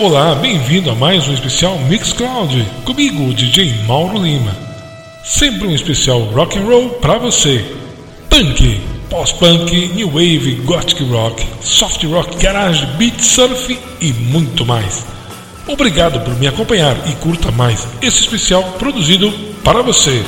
Olá, bem-vindo a mais um especial Mixcloud comigo, DJ Mauro Lima. Sempre um especial rock and roll para você. Punk, pós-punk, new wave, gothic rock, soft rock, garage, beat, surf e muito mais. Obrigado por me acompanhar e curta mais esse especial produzido para você.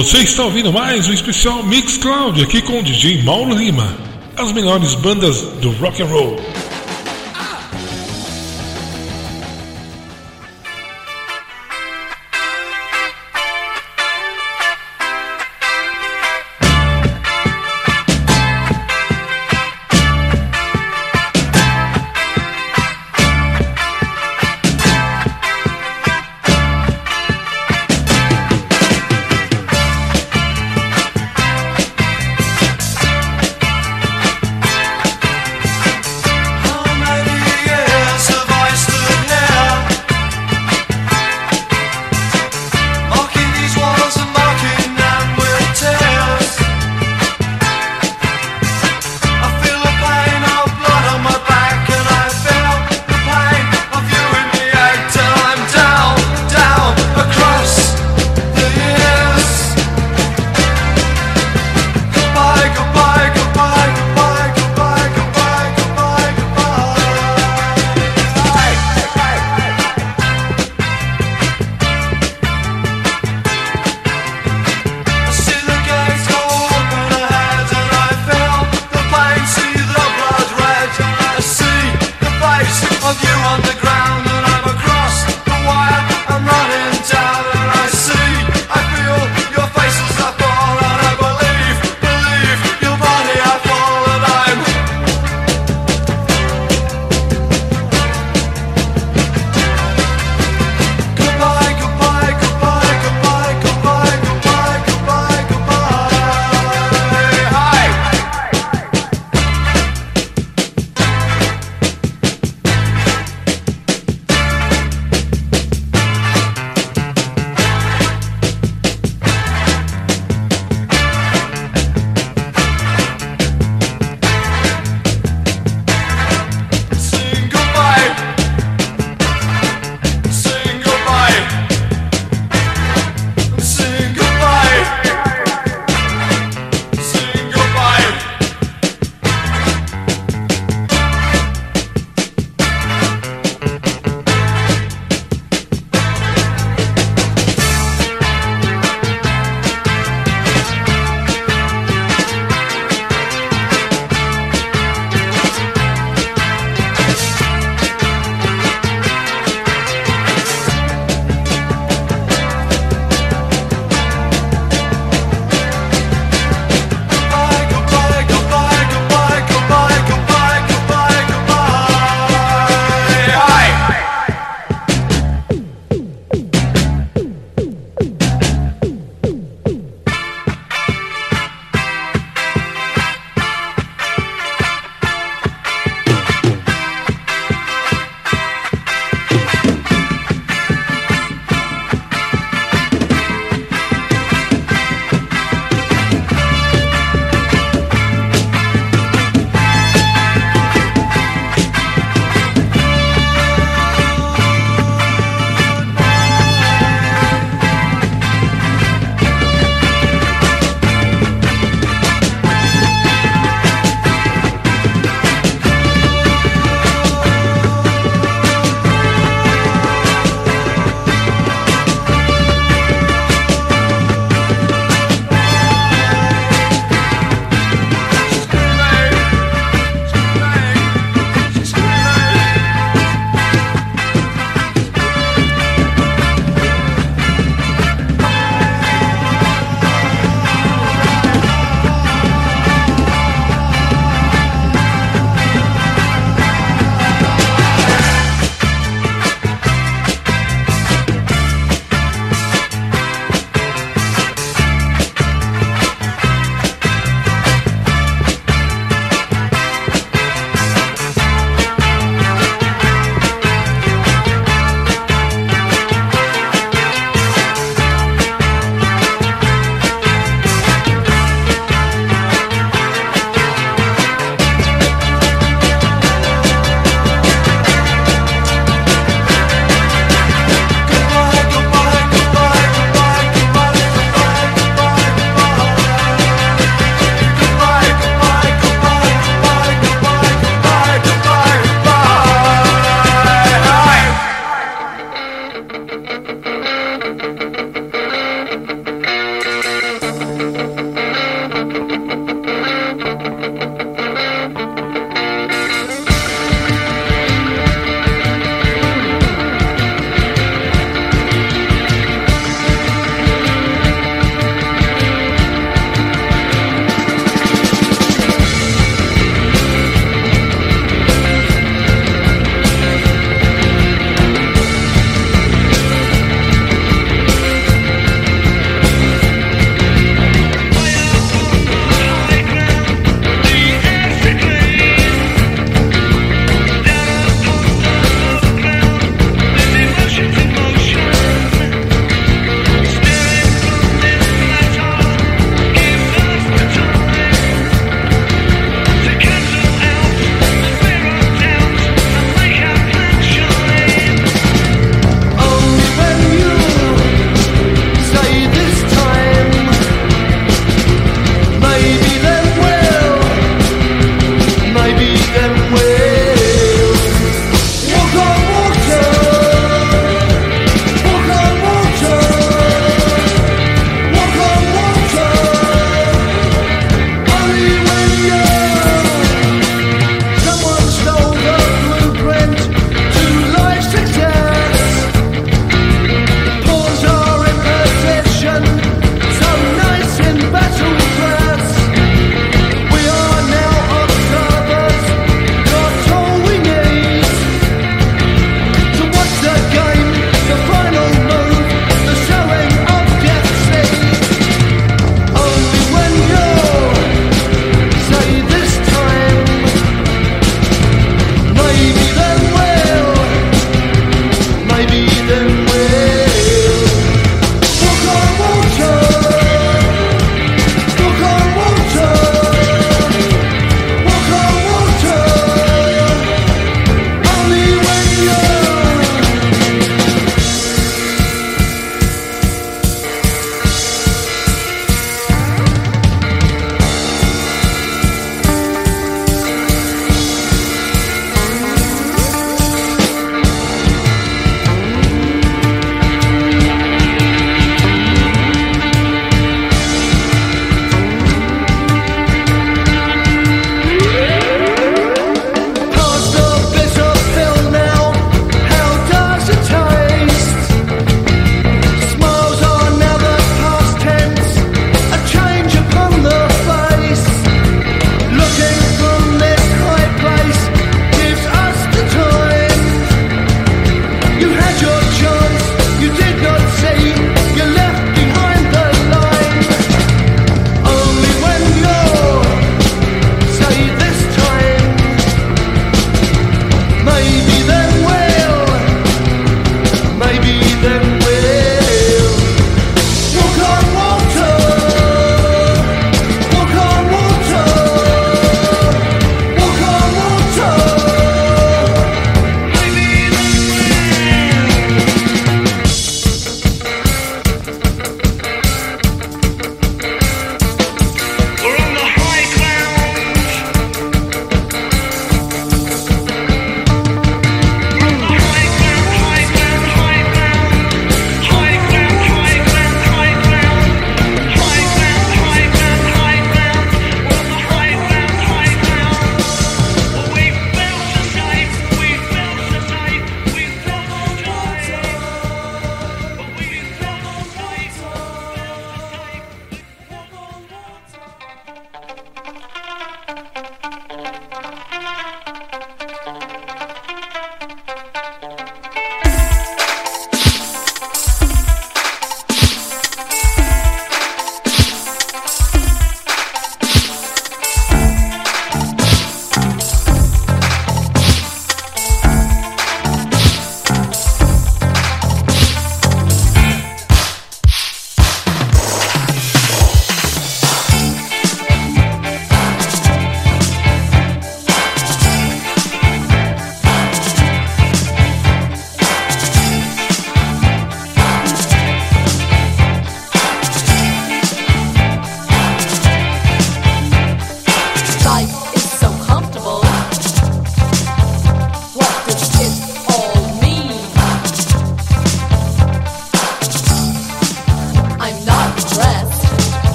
Você está ouvindo mais um especial Mix Cloud aqui com o DJ Mauro Lima. As melhores bandas do rock and roll.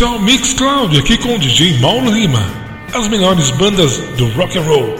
Especial Mix Cloud aqui com o DJ Mauro Lima. As melhores bandas do rock and roll.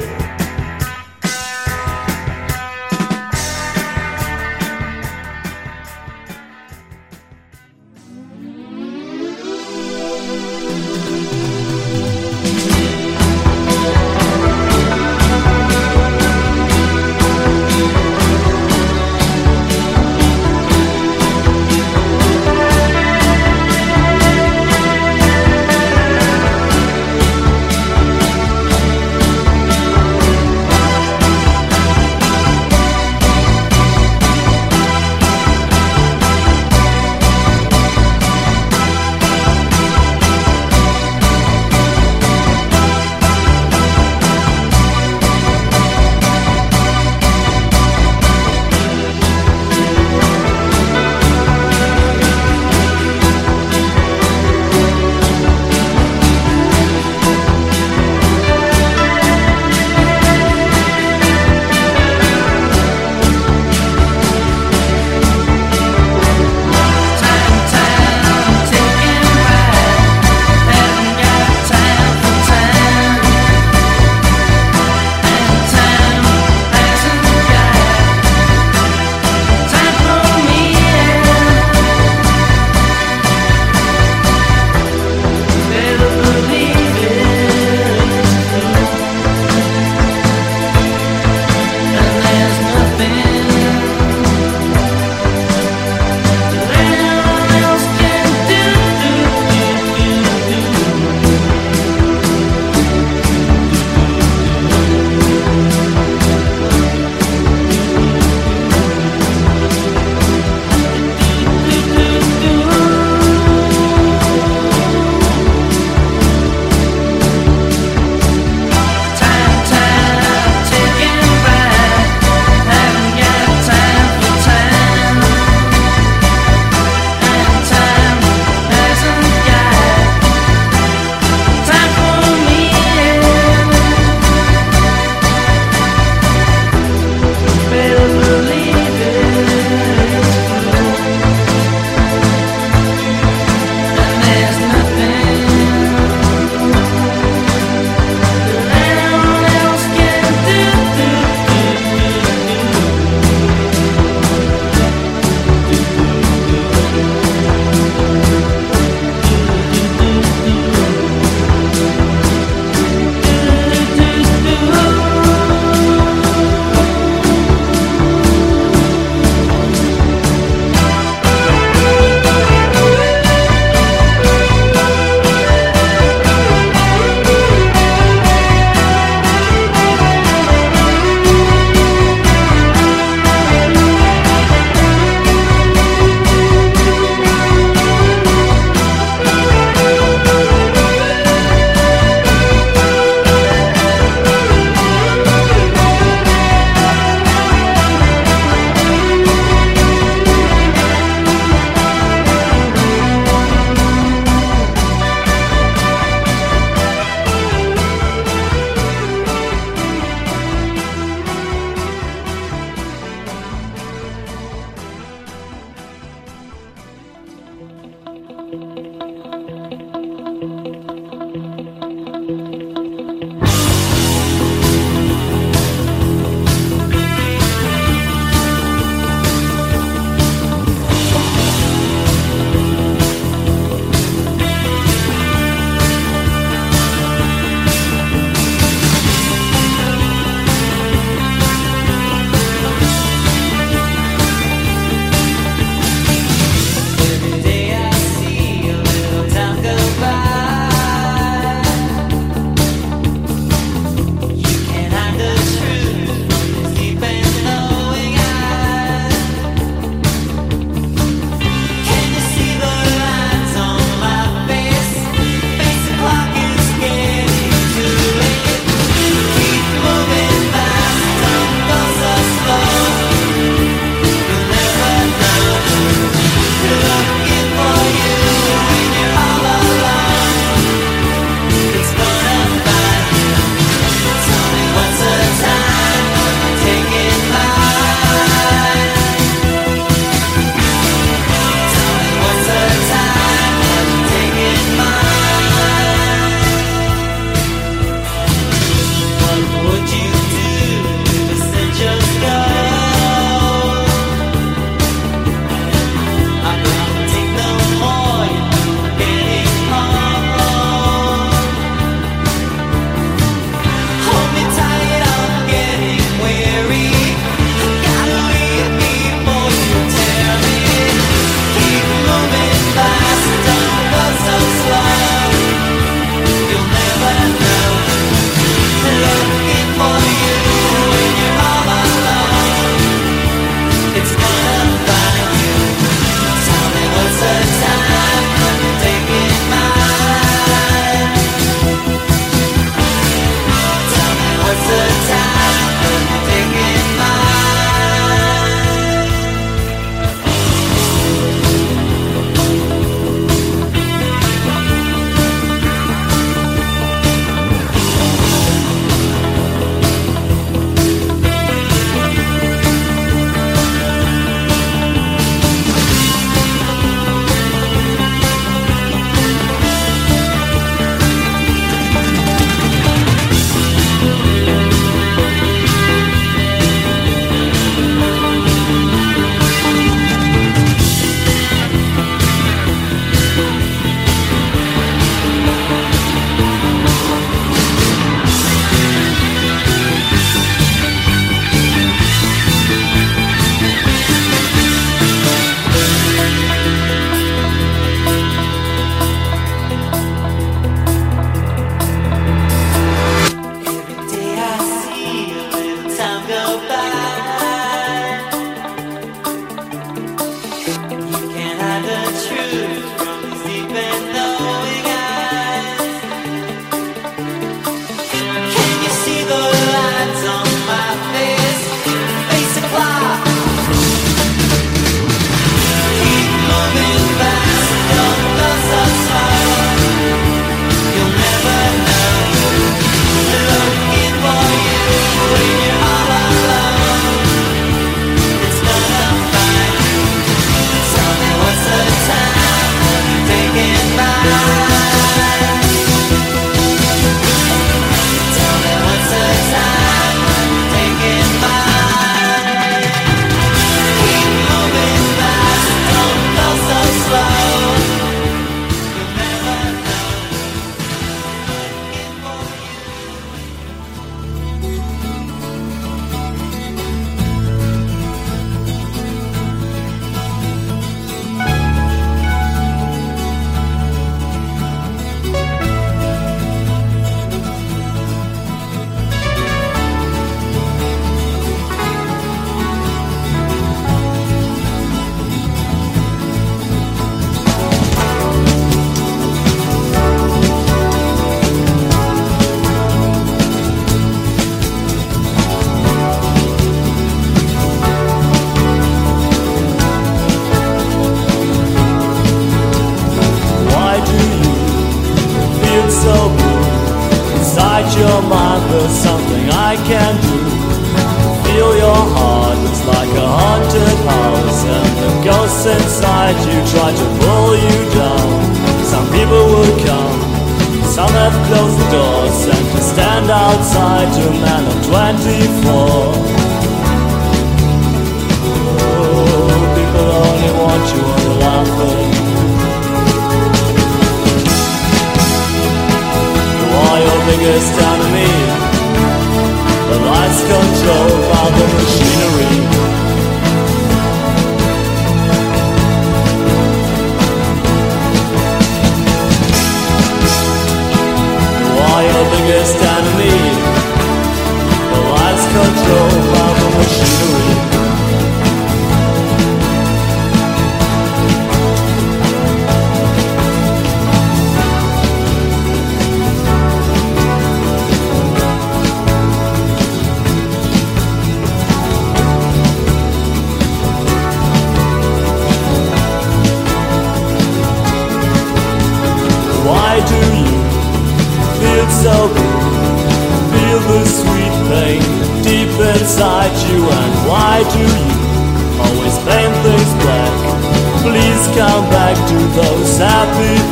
nothing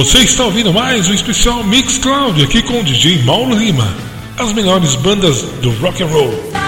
Você está ouvindo mais um especial Mix Cloud aqui com o DJ Mauro Lima. As melhores bandas do rock and roll.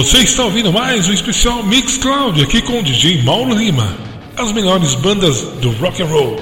Você está ouvindo mais um especial Mix Cloud aqui com o DJ Mauro Lima. As melhores bandas do rock and roll.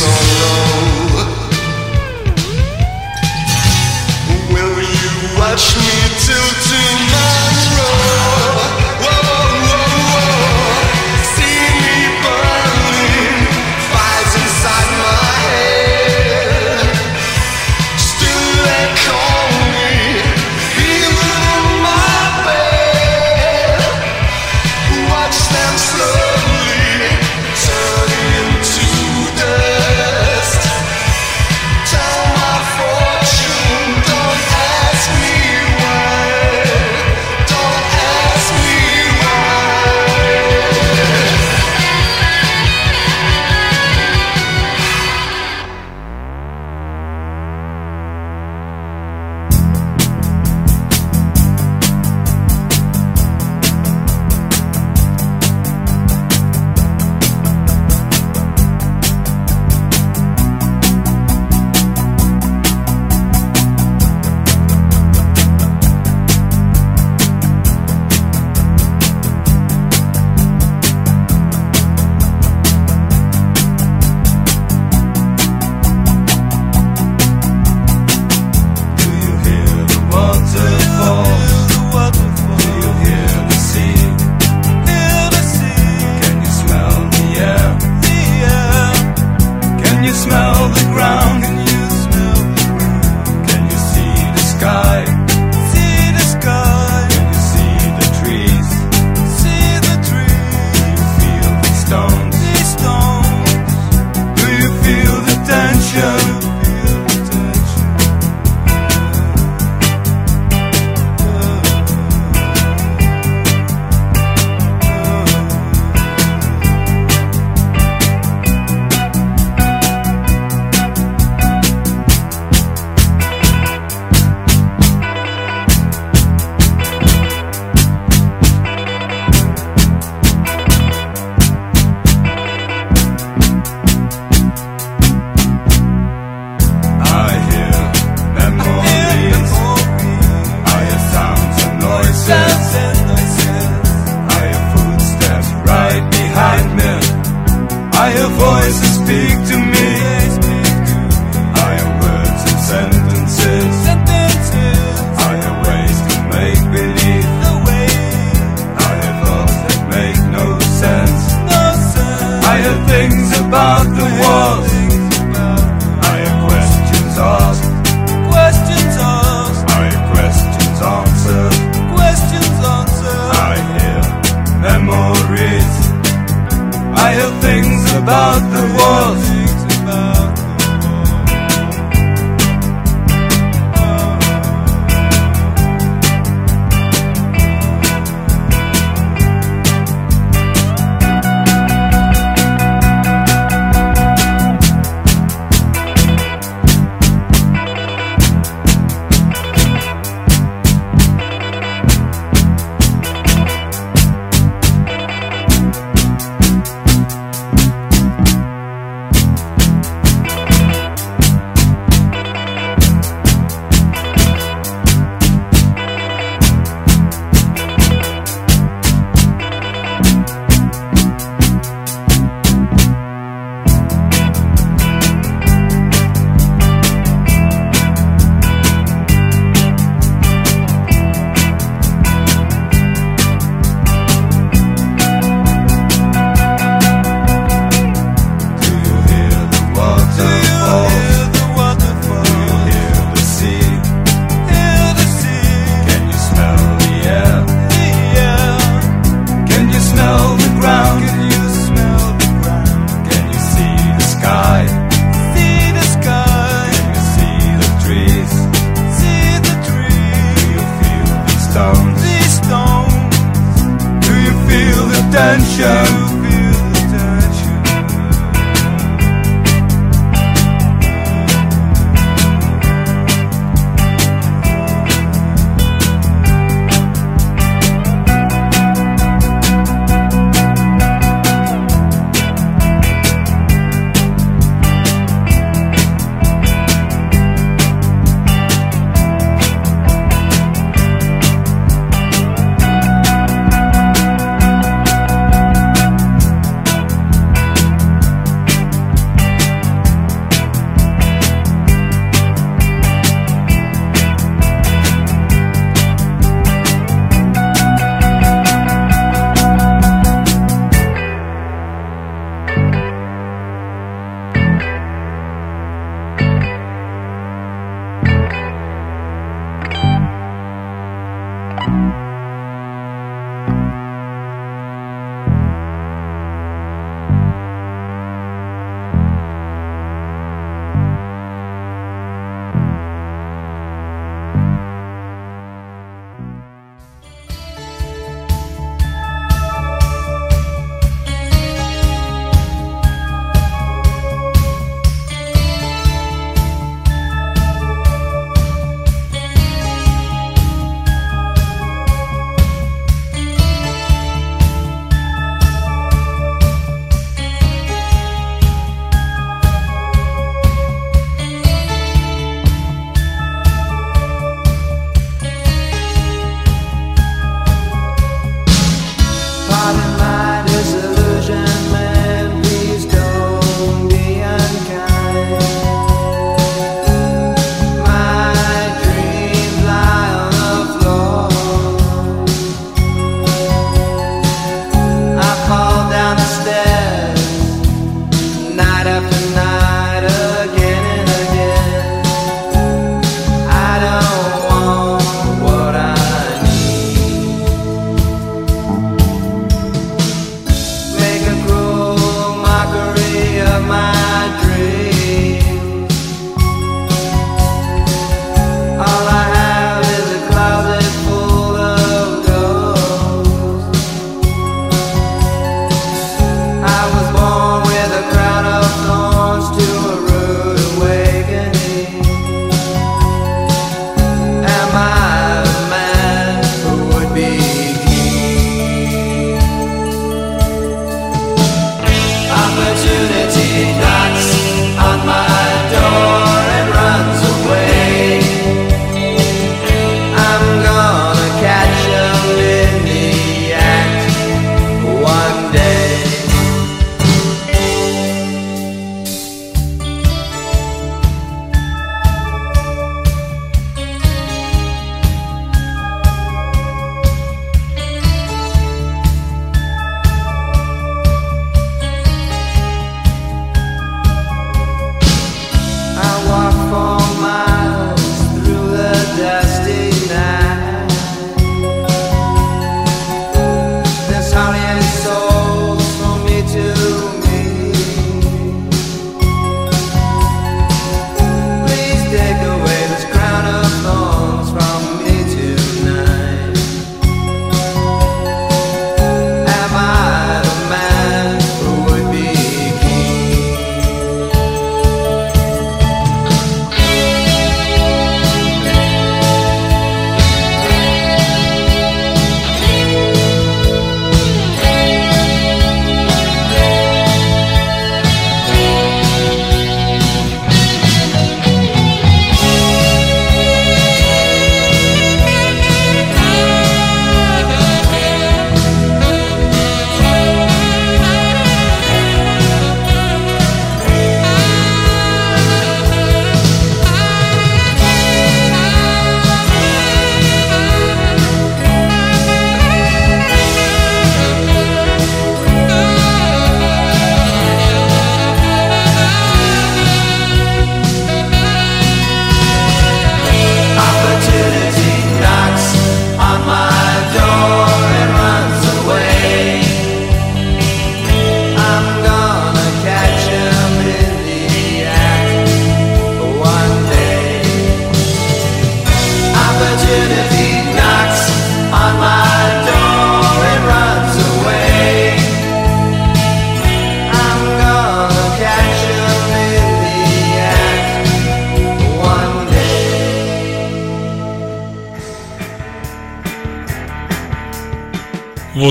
Will you watch me till tonight?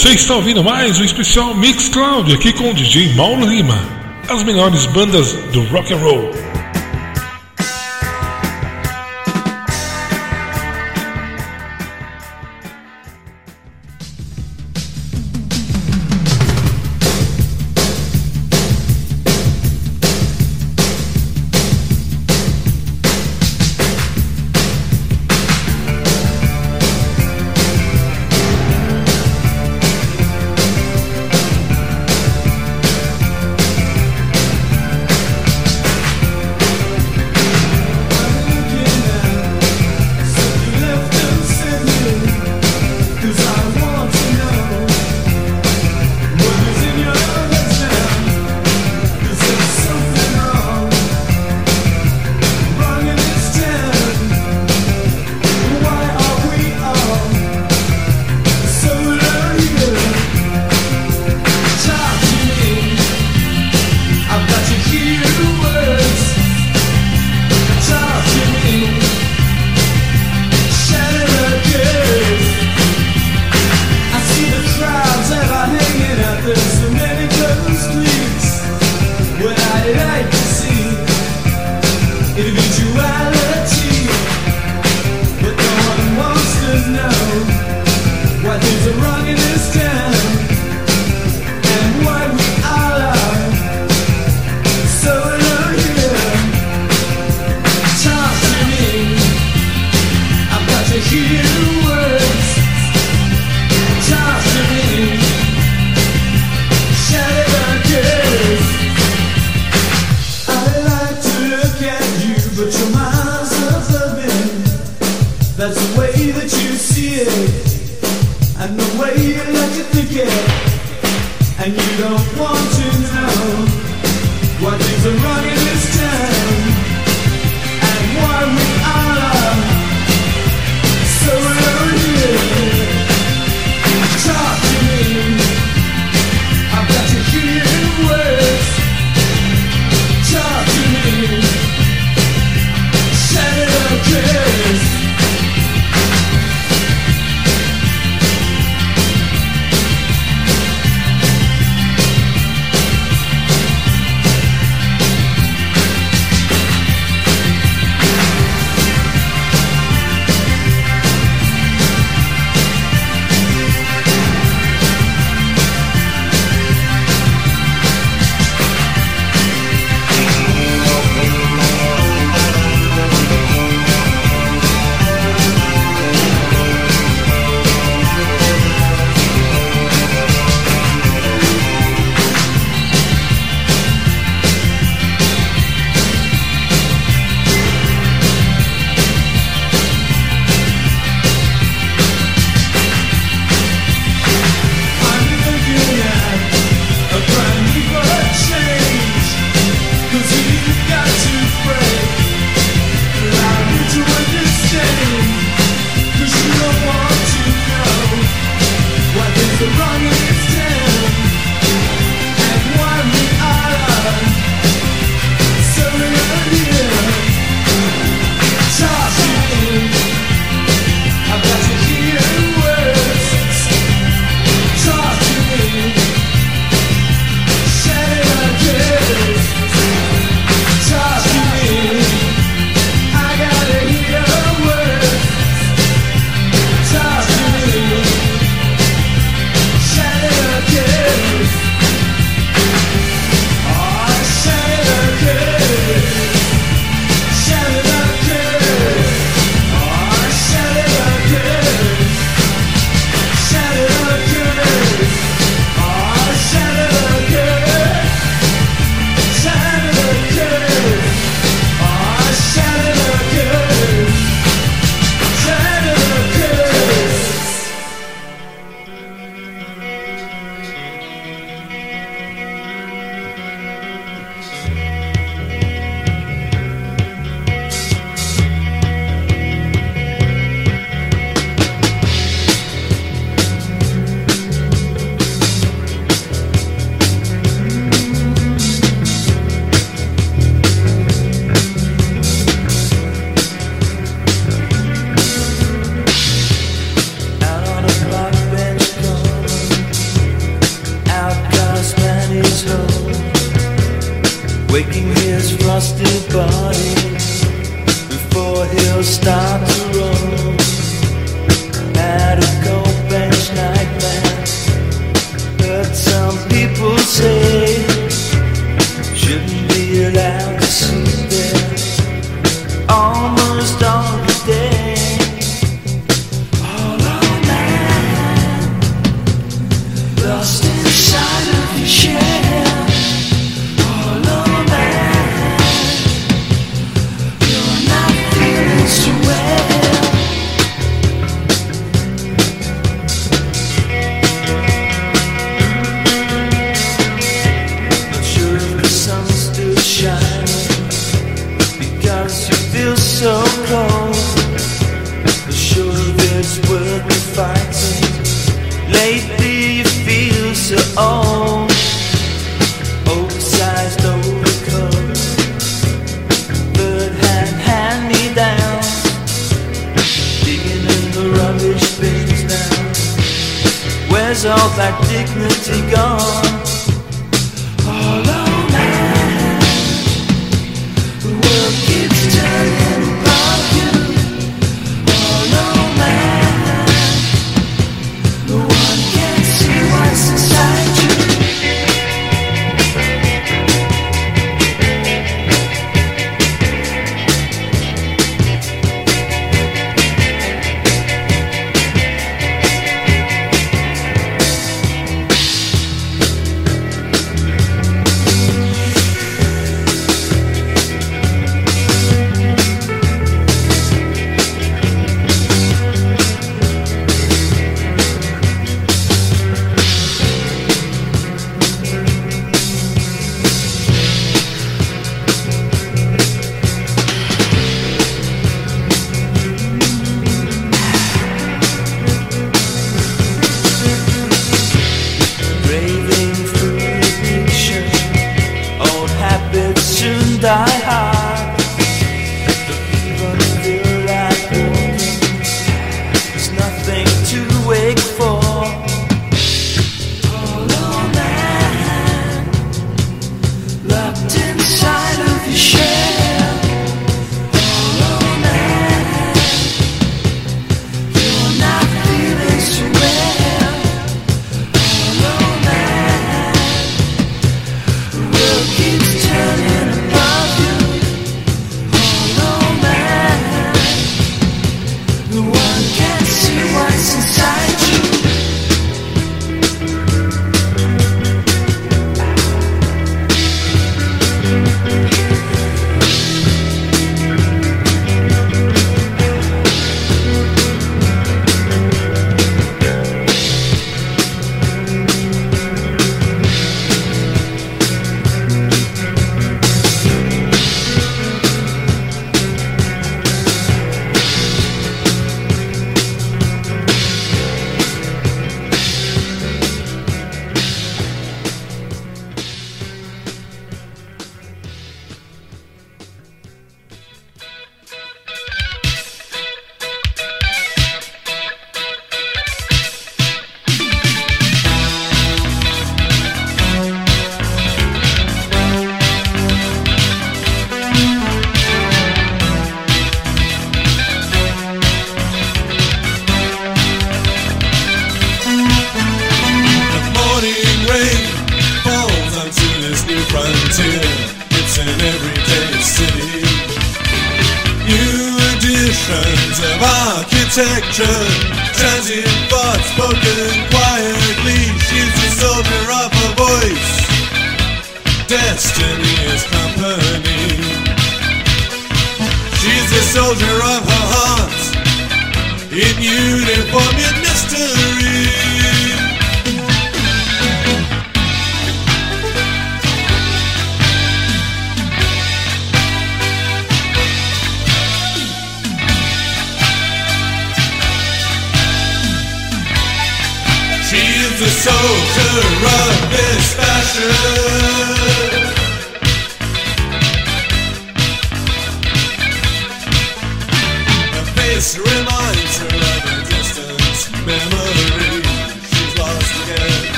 Você está ouvindo mais um especial Mix Cloud aqui com o DJ Mauro Lima. As melhores bandas do rock and roll.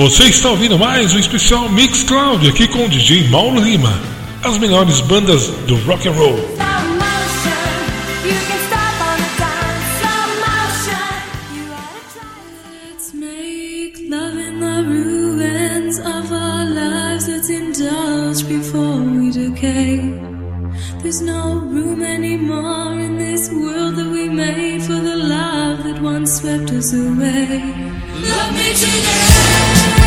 Você está ouvindo mais um especial Mix Cloud aqui com o DJ Mauro Lima. As melhores bandas do rock and roll. There's no room anymore. swept us away. Love me today.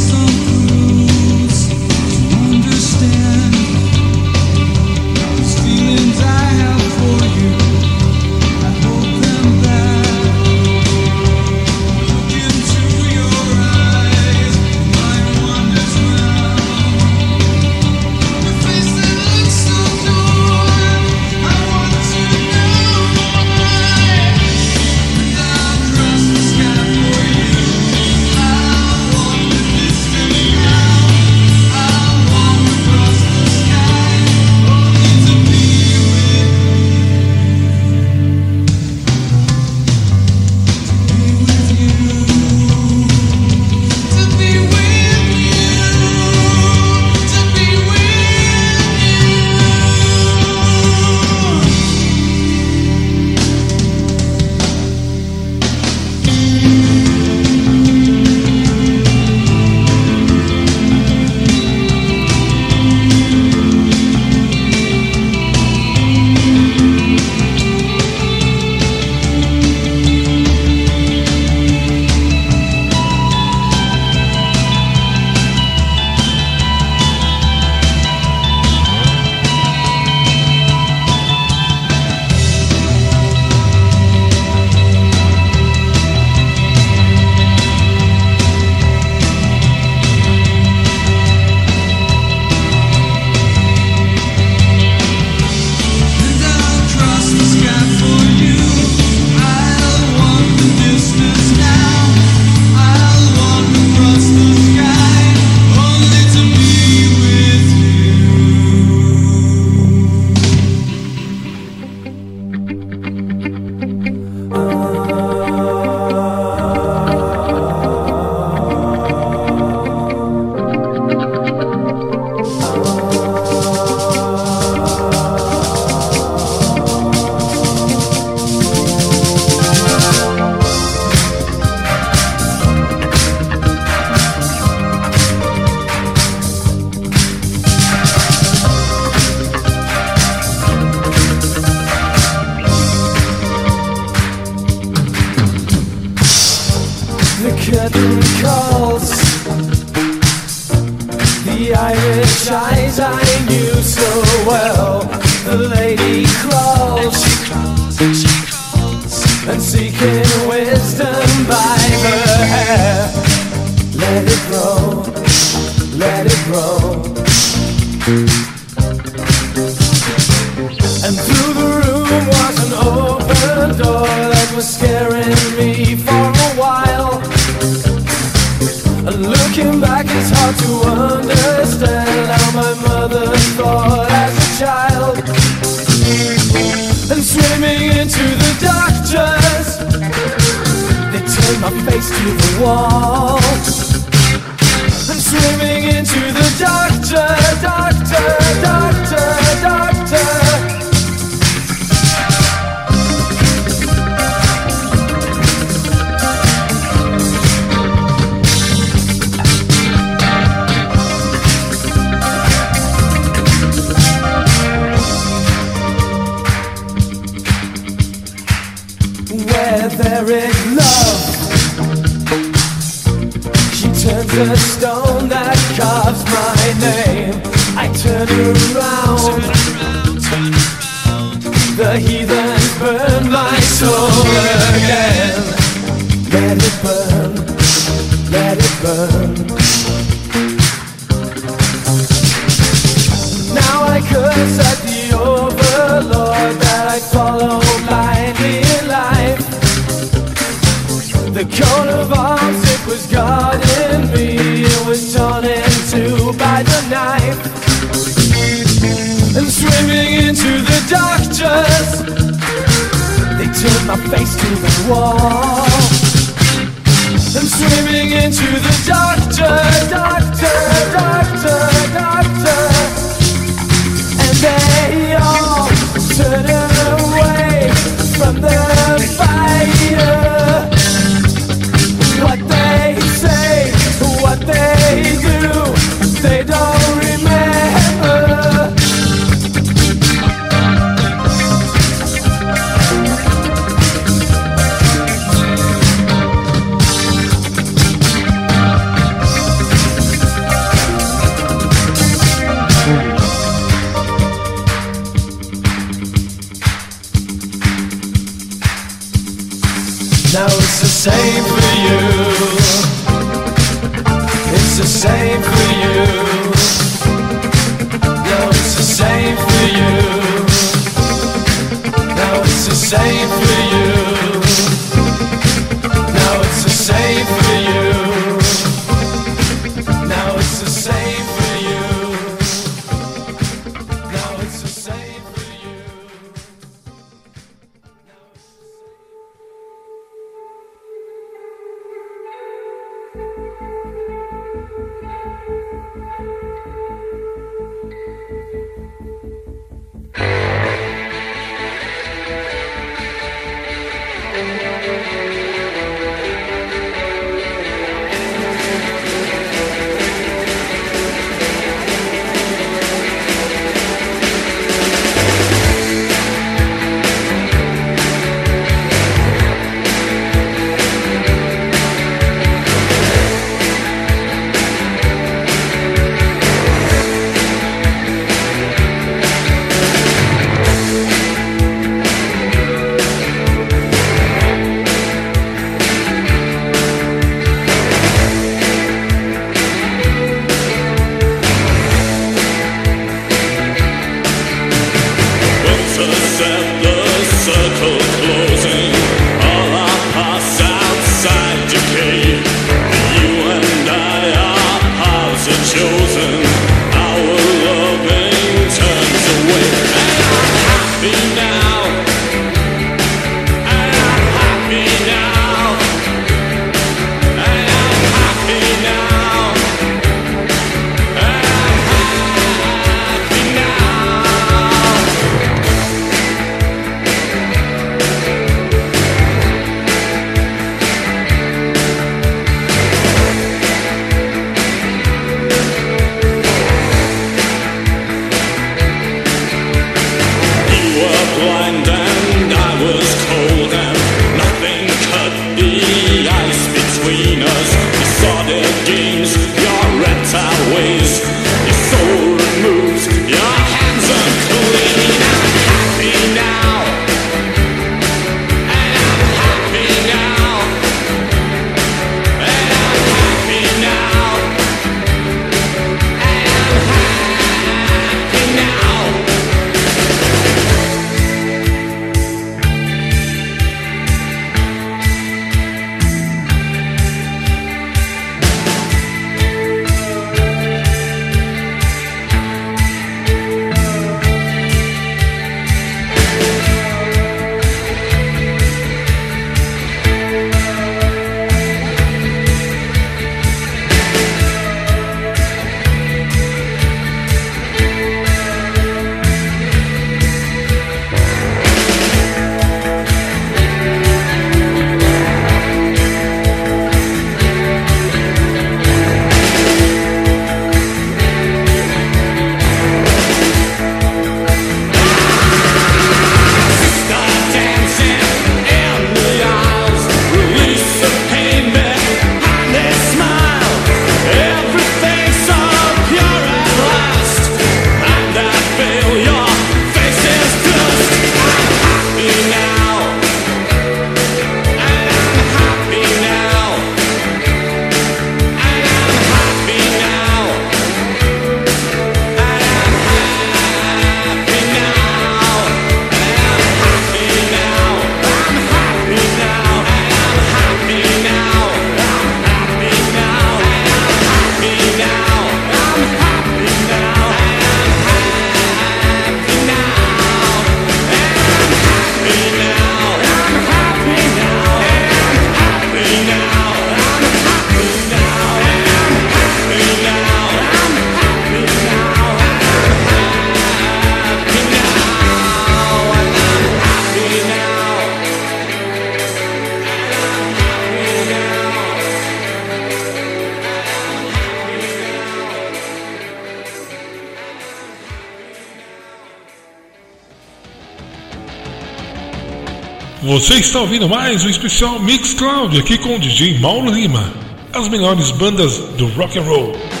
Você está ouvindo mais um especial Mix Cloud aqui com o DJ Mauro Lima. As melhores bandas do rock and roll.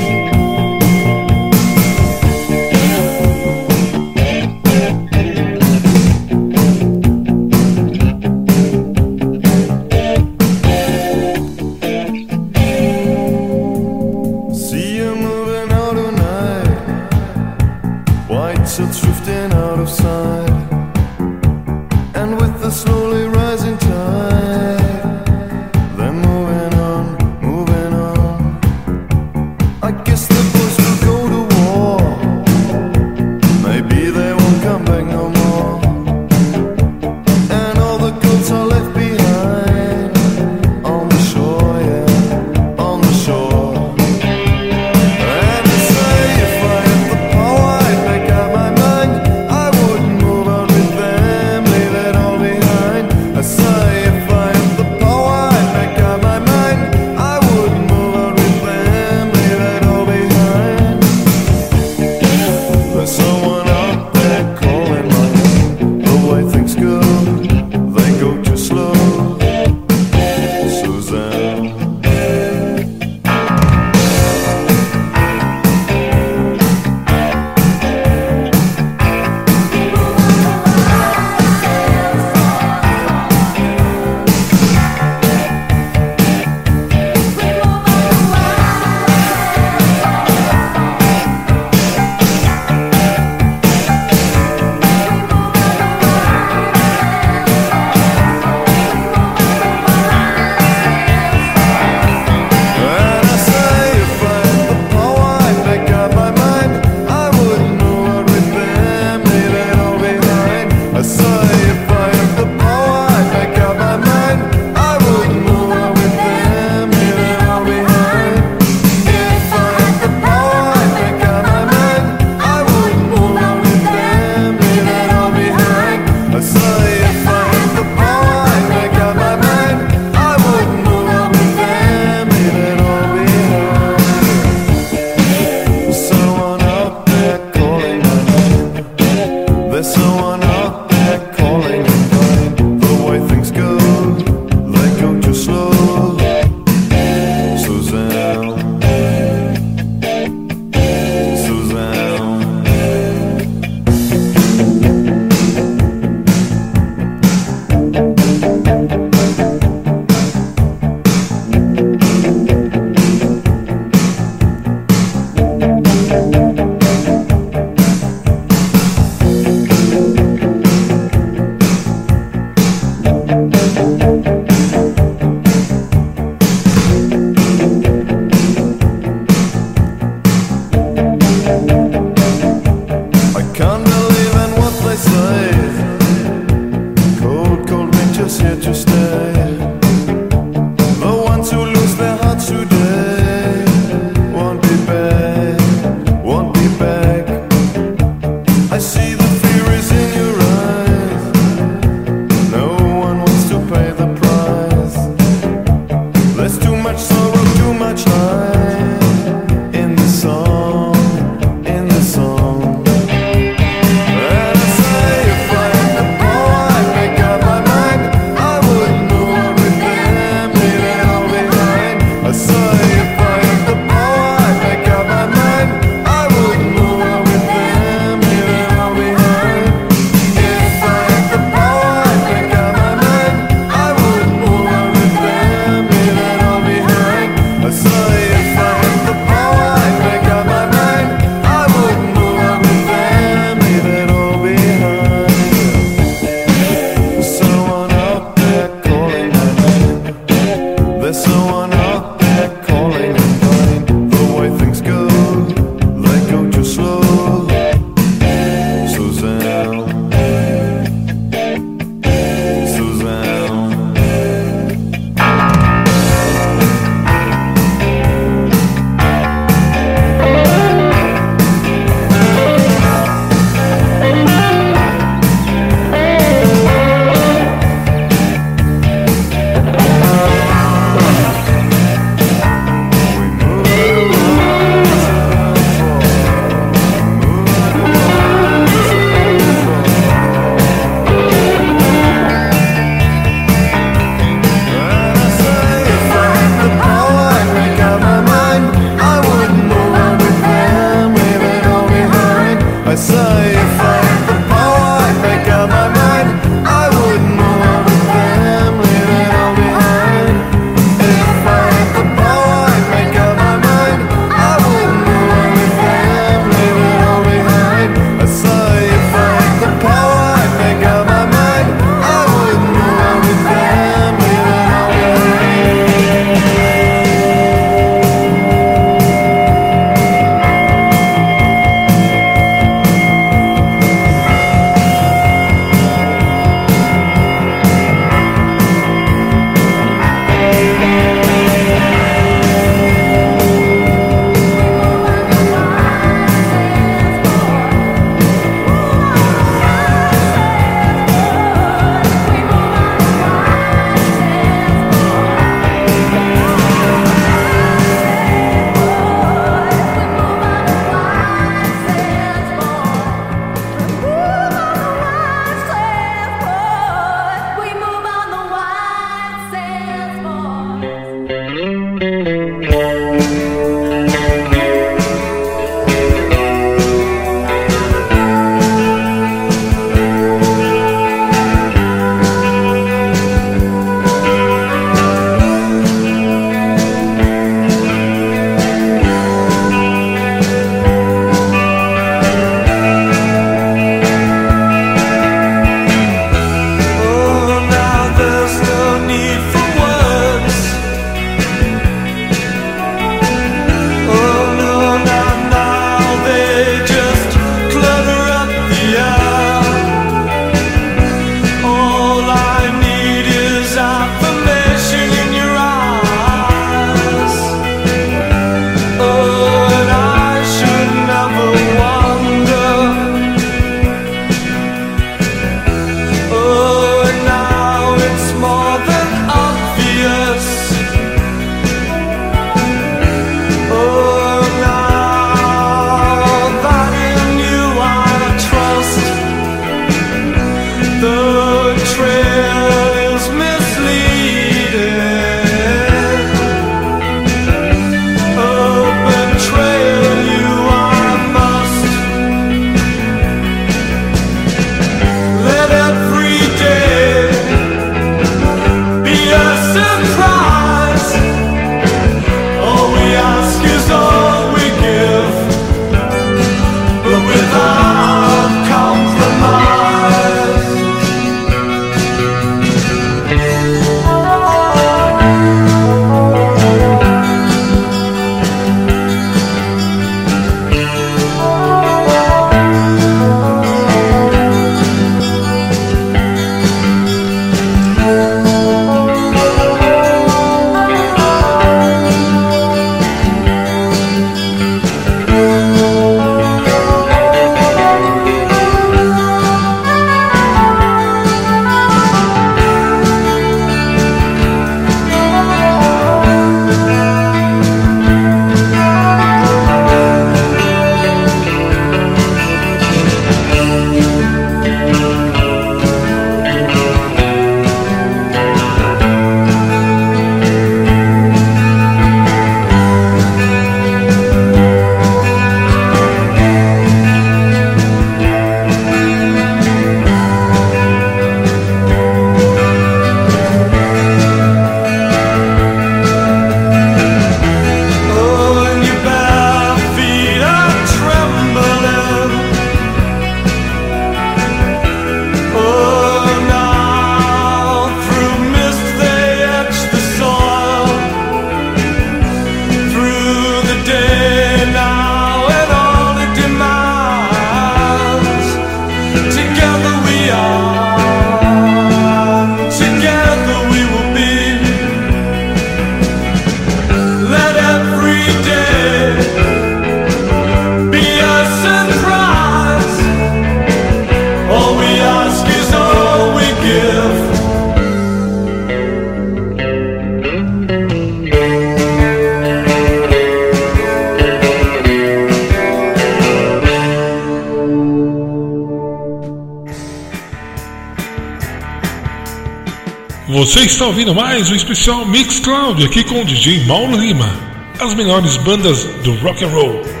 Ouvindo mais um especial Mix Cloud aqui com o DJ Mauro Lima. As melhores bandas do rock and roll.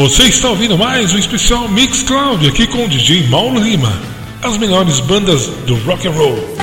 Você está ouvindo mais um especial Mix Cloud aqui com o DJ Mauro Lima. As melhores bandas do rock and roll.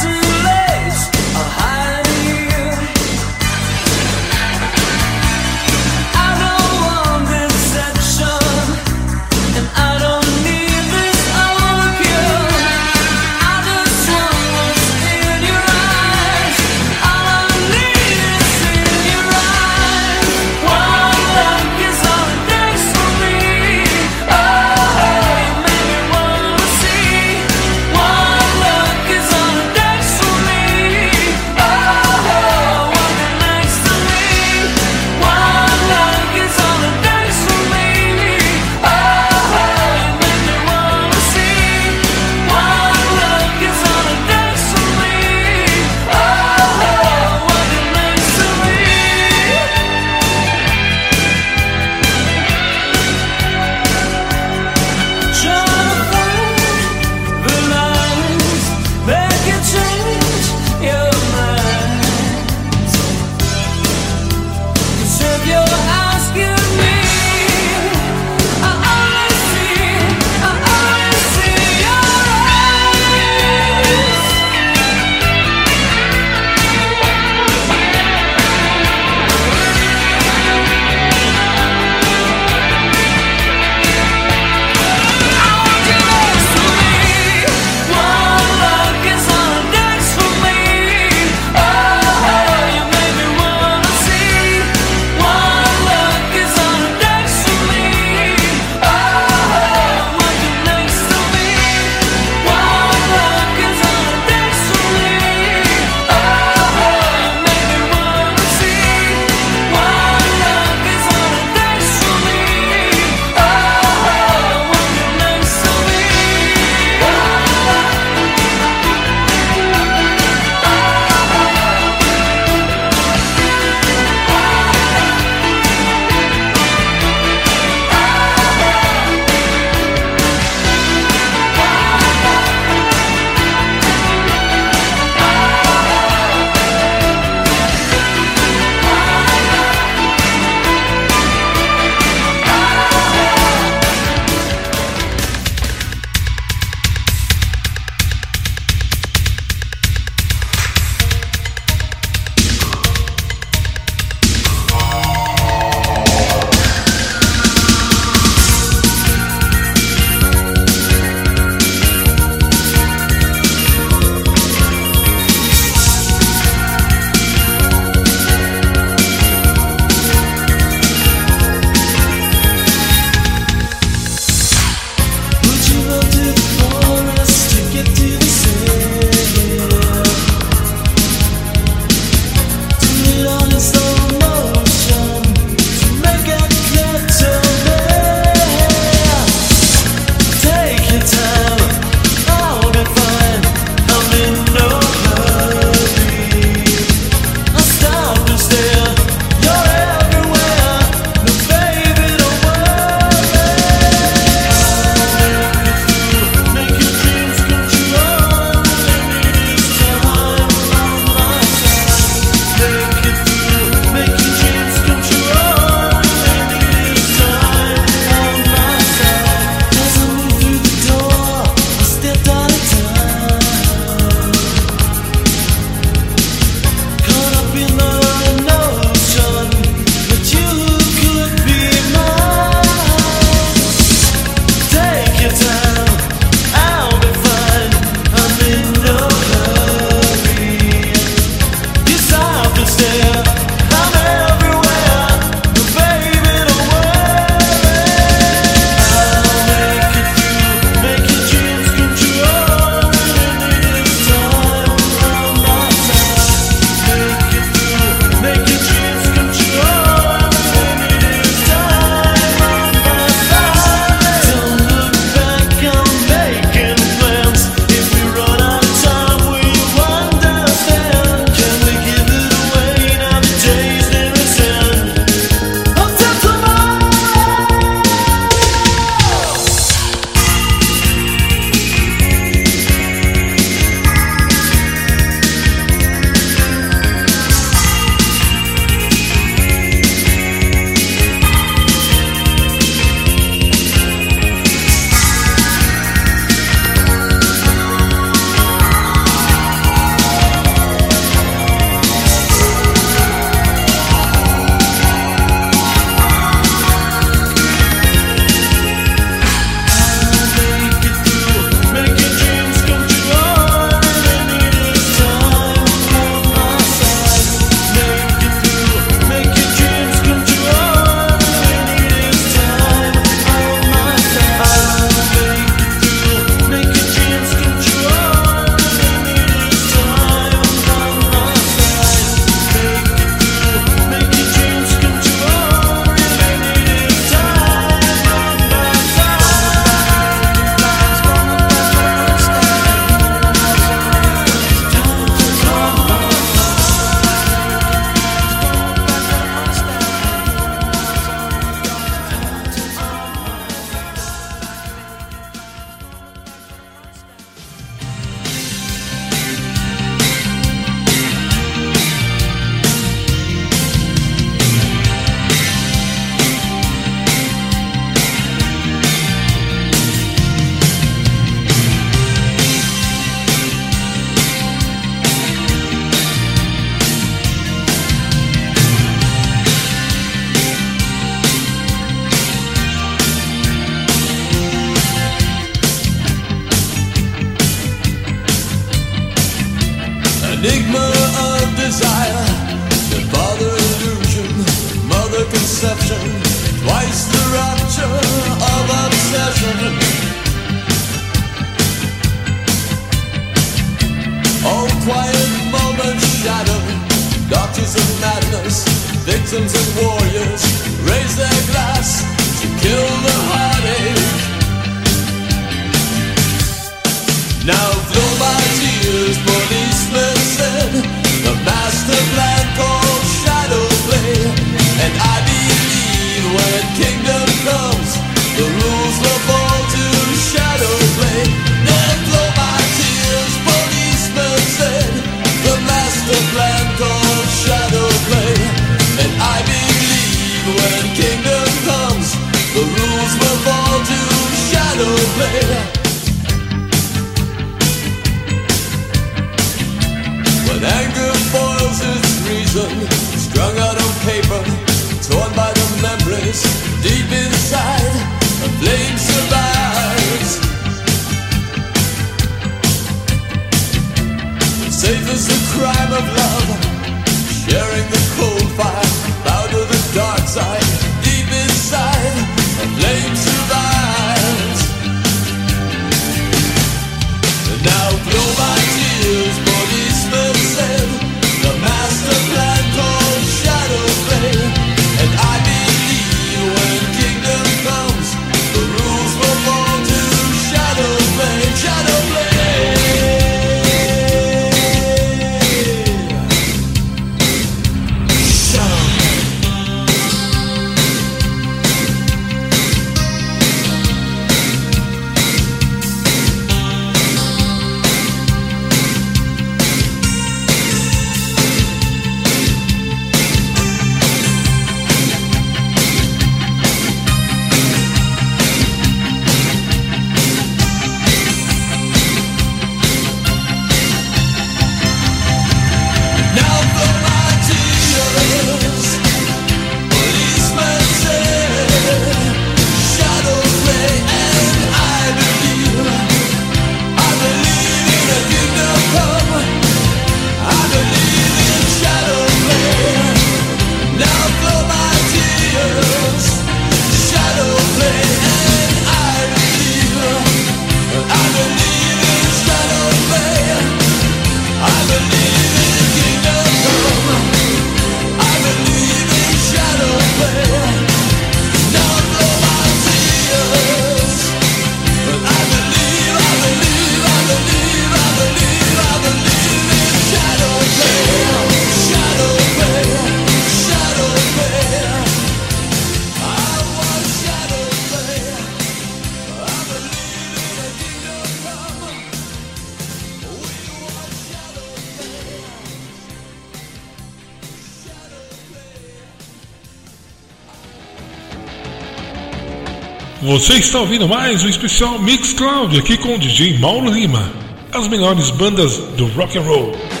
Você está ouvindo mais o um especial Mix Cloud aqui com o DJ Mauro Lima. As melhores bandas do rock and roll.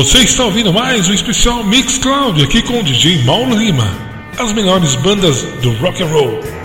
Você está ouvindo mais um especial Mix Cloud aqui com o DJ Mauro Lima. As melhores bandas do rock and roll.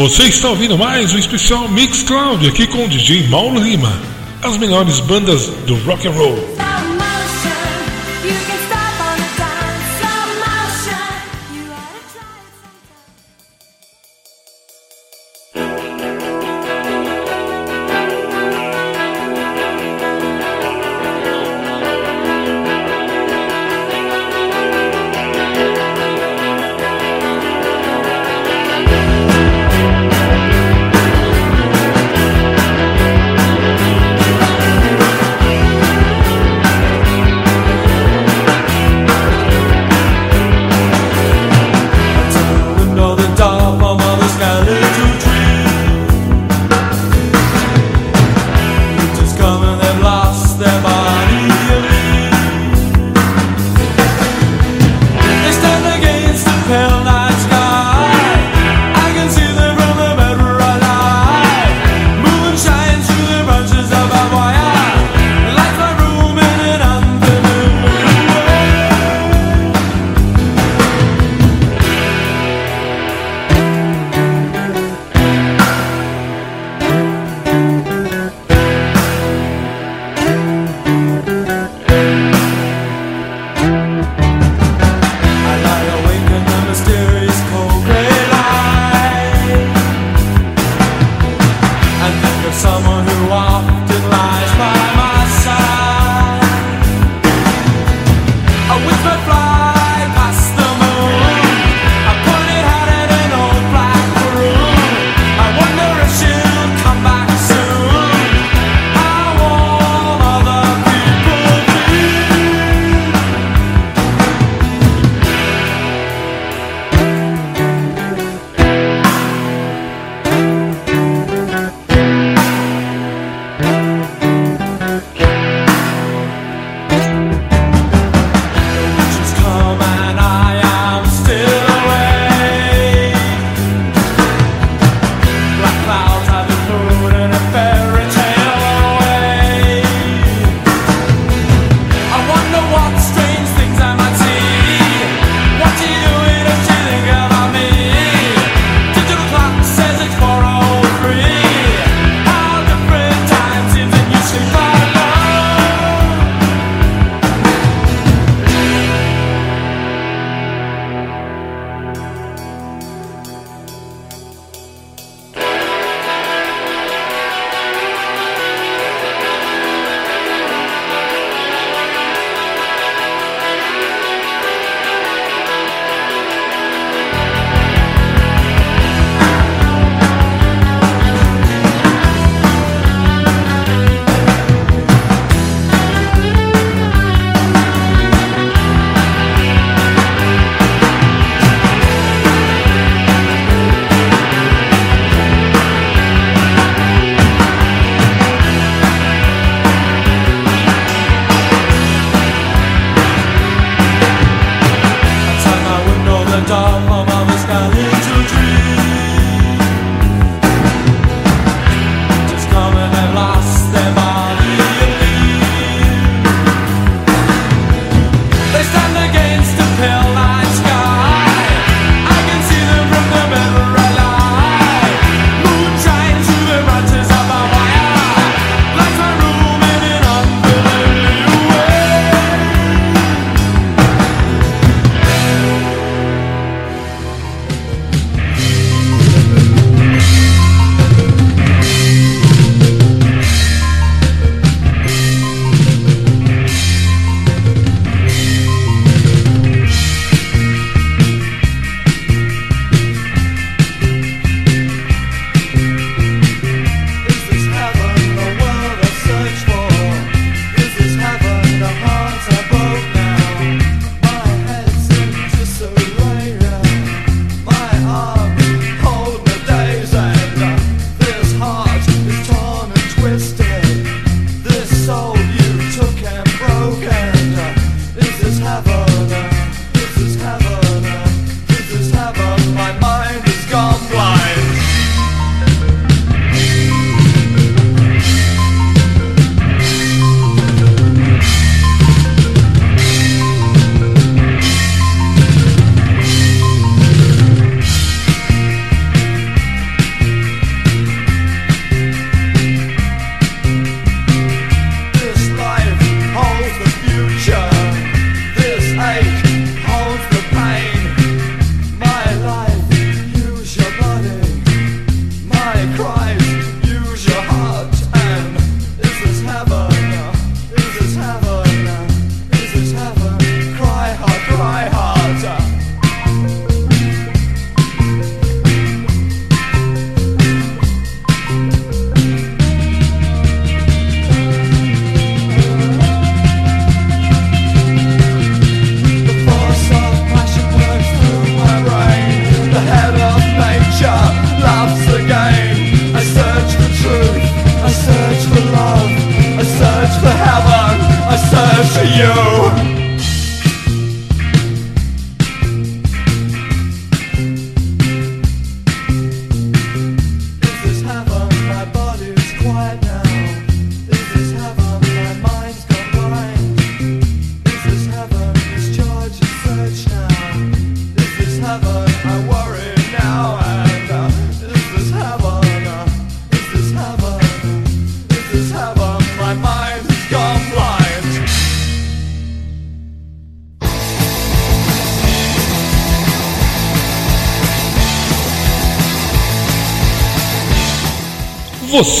Você está ouvindo mais o especial Mix Cloud aqui com o DJ Mauro Lima. As melhores bandas do rock and roll.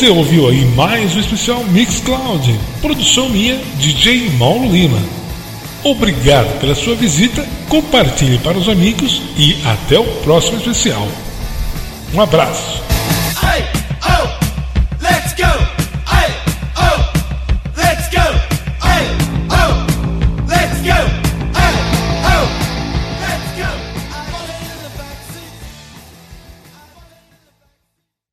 Você ouviu aí mais um especial Mixcloud, produção minha, DJ Mauro Lima. Obrigado pela sua visita, compartilhe para os amigos e até o próximo especial. Um abraço.